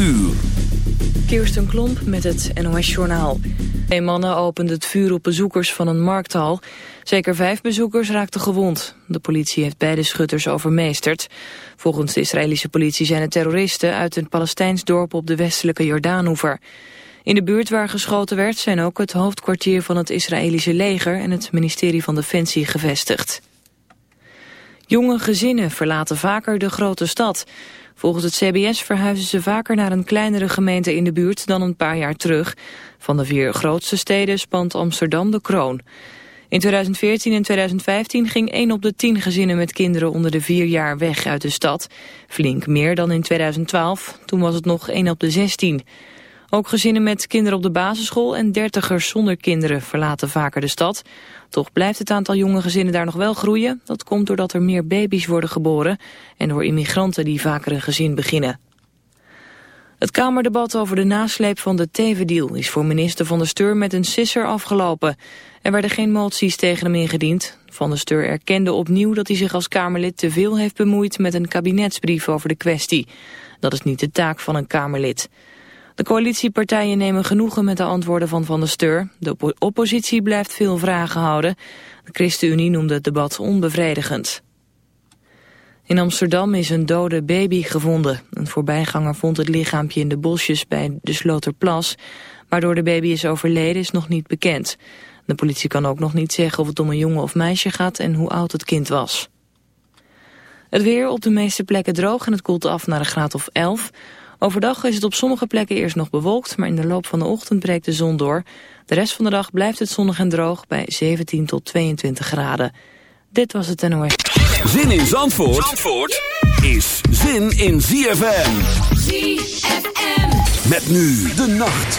uur. Kirsten Klomp met het NOS-journaal. Twee mannen openden het vuur op bezoekers van een markthal. Zeker vijf bezoekers raakten gewond. De politie heeft beide schutters overmeesterd. Volgens de Israëlische politie zijn het terroristen uit een Palestijns dorp op de westelijke Jordaanoever. In de buurt waar geschoten werd zijn ook het hoofdkwartier van het Israëlische leger en het ministerie van Defensie gevestigd. Jonge gezinnen verlaten vaker de grote stad. Volgens het CBS verhuizen ze vaker naar een kleinere gemeente in de buurt dan een paar jaar terug. Van de vier grootste steden spant Amsterdam de kroon. In 2014 en 2015 ging 1 op de 10 gezinnen met kinderen onder de 4 jaar weg uit de stad. Flink meer dan in 2012, toen was het nog 1 op de 16. Ook gezinnen met kinderen op de basisschool en dertigers zonder kinderen verlaten vaker de stad. Toch blijft het aantal jonge gezinnen daar nog wel groeien. Dat komt doordat er meer baby's worden geboren en door immigranten die vaker een gezin beginnen. Het Kamerdebat over de nasleep van de Teven-deal is voor minister Van der Steur met een sisser afgelopen. Er werden geen moties tegen hem ingediend. Van der Steur erkende opnieuw dat hij zich als Kamerlid te veel heeft bemoeid met een kabinetsbrief over de kwestie. Dat is niet de taak van een Kamerlid. De coalitiepartijen nemen genoegen met de antwoorden van Van der Steur. De oppositie blijft veel vragen houden. De ChristenUnie noemde het debat onbevredigend. In Amsterdam is een dode baby gevonden. Een voorbijganger vond het lichaampje in de bosjes bij de Sloterplas. Waardoor de baby is overleden is nog niet bekend. De politie kan ook nog niet zeggen of het om een jongen of meisje gaat en hoe oud het kind was. Het weer op de meeste plekken droog en het koelt af naar een graad of 11. Overdag is het op sommige plekken eerst nog bewolkt, maar in de loop van de ochtend breekt de zon door. De rest van de dag blijft het zonnig en droog bij 17 tot 22 graden. Dit was het NOS. Zin in Zandvoort, Zandvoort is zin in ZFM. ZFM. Met nu de nacht.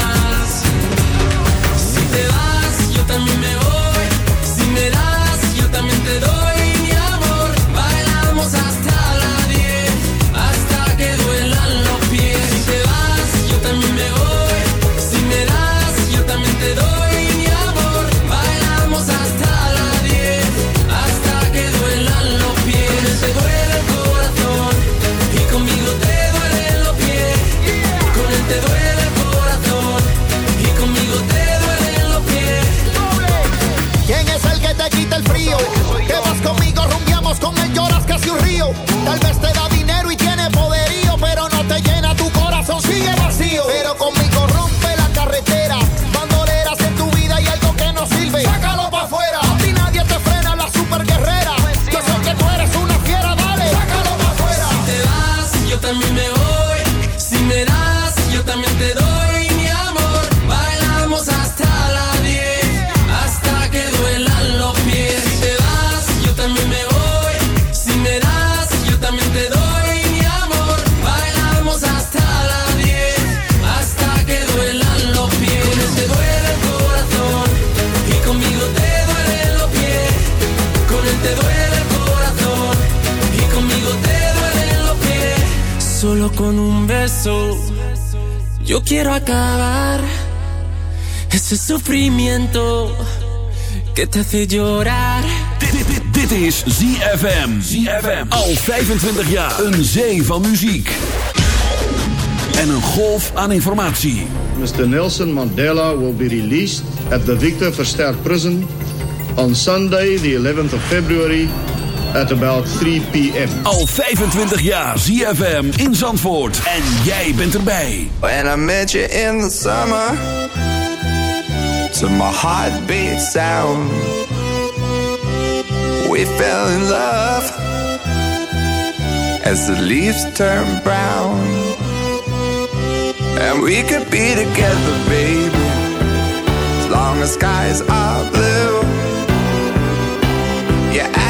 tal vez con un beso. Yo quiero acabar ese sufrimiento que te hace llorar. Dit is ZFM. ZFM. Al 25 jaar. Een zee van muziek. En een golf aan informatie. Mr. Nelson Mandela will be released at the Victor Verster Prison on Sunday, the 11th of February at about 3 p.m. Al 25 jaar ZFM in Zandvoort. En jij bent erbij. When I met you in the summer. To my heartbeat sound. We fell in love. As the leaves turn brown. And we could be together, baby. As long as skies are blue.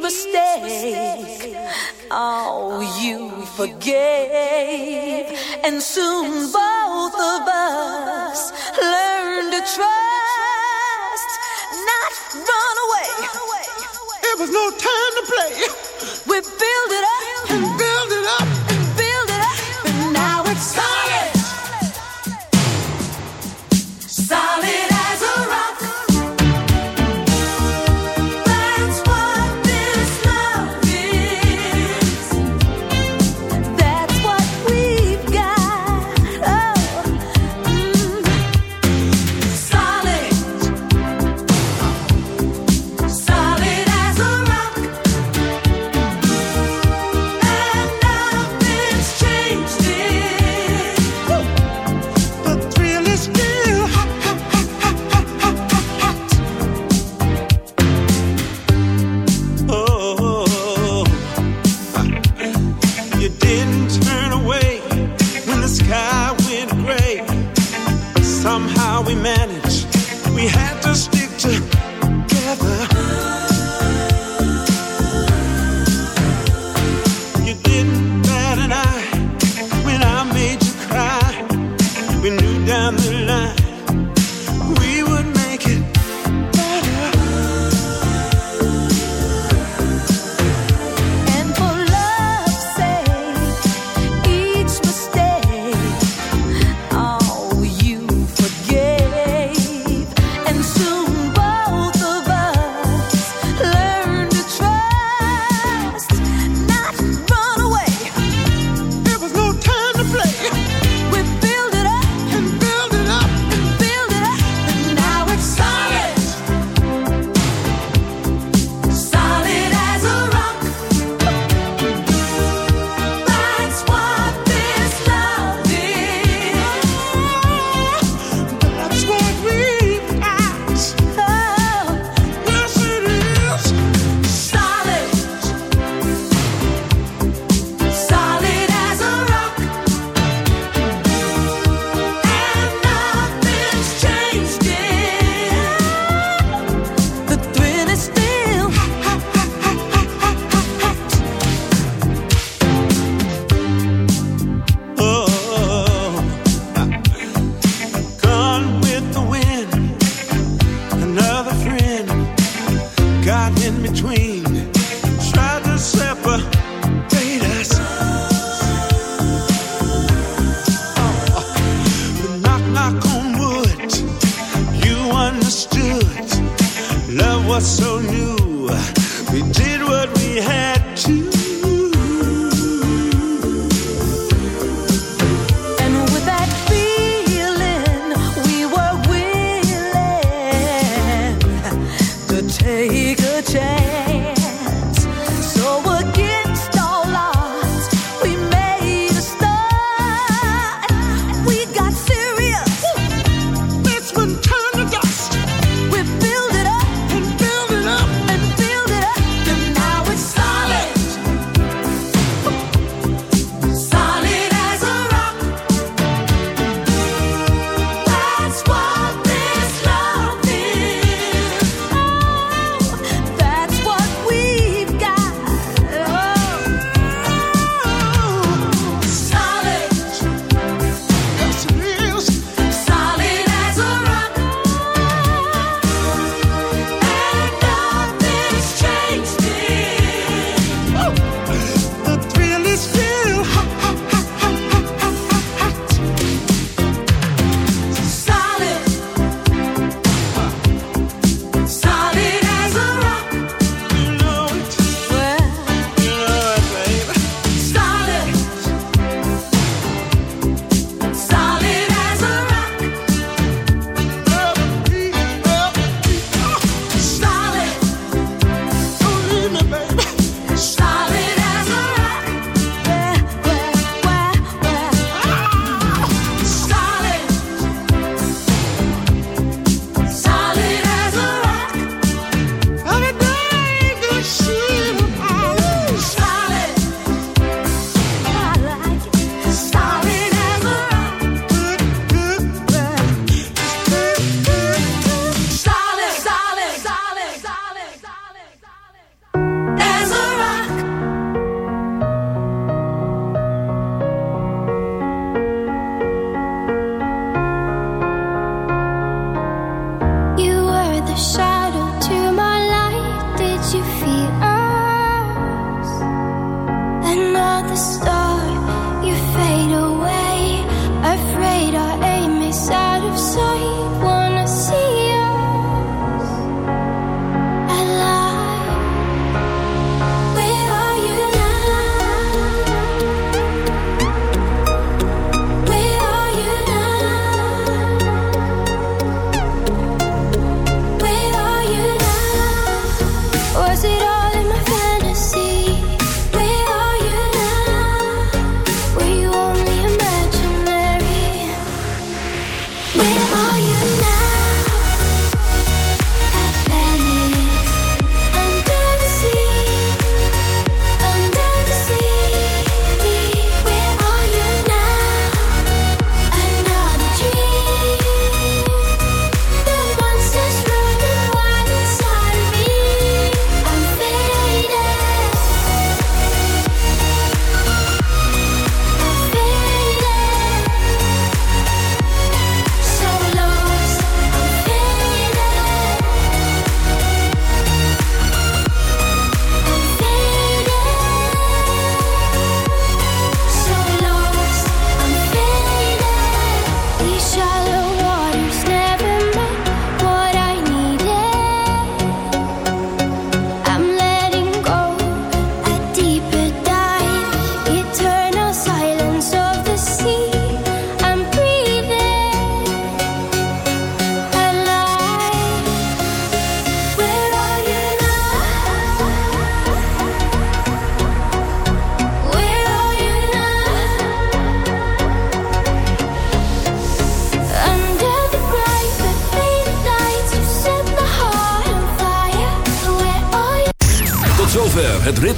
mistake. Oh, you forgave. And soon both of us learned to trust, not run away. It was no time to play. We build it up and build it up and build it up. And now it's time.